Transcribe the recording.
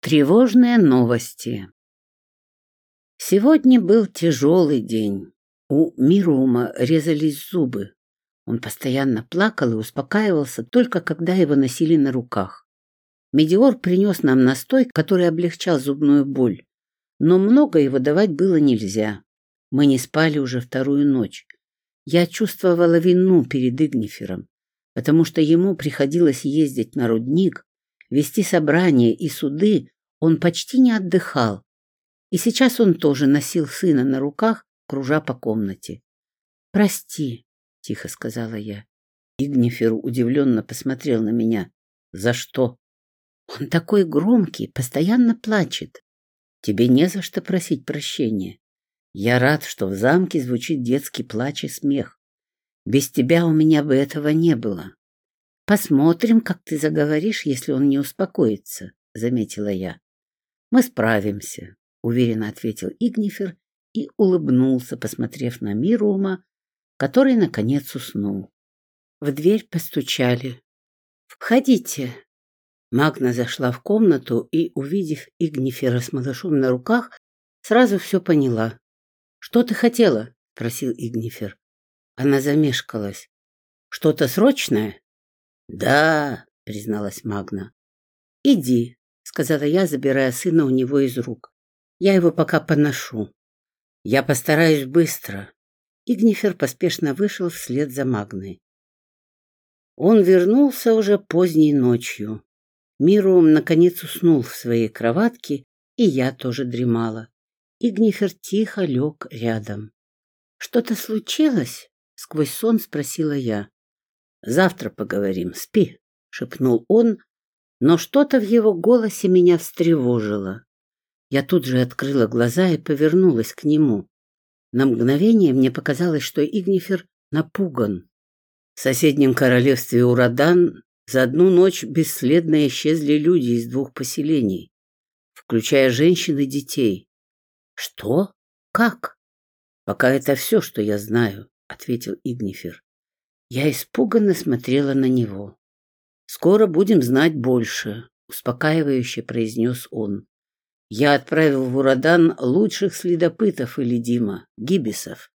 Тревожные новости. Сегодня был тяжелый день. У Мирума резались зубы. Он постоянно плакал и успокаивался только когда его носили на руках. Медиор принес нам настой, который облегчал зубную боль. Но много его давать было нельзя. Мы не спали уже вторую ночь. Я чувствовала вину перед Игнифером, потому что ему приходилось ездить на рудник, вести собрания и суды, он почти не отдыхал. И сейчас он тоже носил сына на руках, кружа по комнате. «Прости», — тихо сказала я. Игнифер удивленно посмотрел на меня. «За что?» «Он такой громкий, постоянно плачет. Тебе не за что просить прощения. Я рад, что в замке звучит детский плач и смех. Без тебя у меня бы этого не было. Посмотрим, как ты заговоришь, если он не успокоится, — заметила я. Мы справимся, — уверенно ответил Игнифер и улыбнулся, посмотрев на Мирума, который, наконец, уснул. В дверь постучали. «Входите!» Магна зашла в комнату и, увидев Игнифера с малышом на руках, сразу все поняла. «Что ты хотела?» — просил Игнифер. Она замешкалась. «Что-то срочное?» «Да», — призналась Магна. «Иди», — сказала я, забирая сына у него из рук. «Я его пока поношу. Я постараюсь быстро». Игнифер поспешно вышел вслед за Магной. Он вернулся уже поздней ночью. Мирум наконец уснул в своей кроватке, и я тоже дремала. Игнифер тихо лег рядом. «Что-то случилось?» — сквозь сон спросила я. «Завтра поговорим, спи», — шепнул он, но что-то в его голосе меня встревожило. Я тут же открыла глаза и повернулась к нему. На мгновение мне показалось, что Игнифер напуган. В соседнем королевстве Урадан за одну ночь бесследно исчезли люди из двух поселений, включая женщин и детей. Что? Как? Пока это все, что я знаю, ответил Игнифер. Я испуганно смотрела на него. Скоро будем знать больше, успокаивающе произнес он. Я отправил в Урадан лучших следопытов или Дима, гибисов.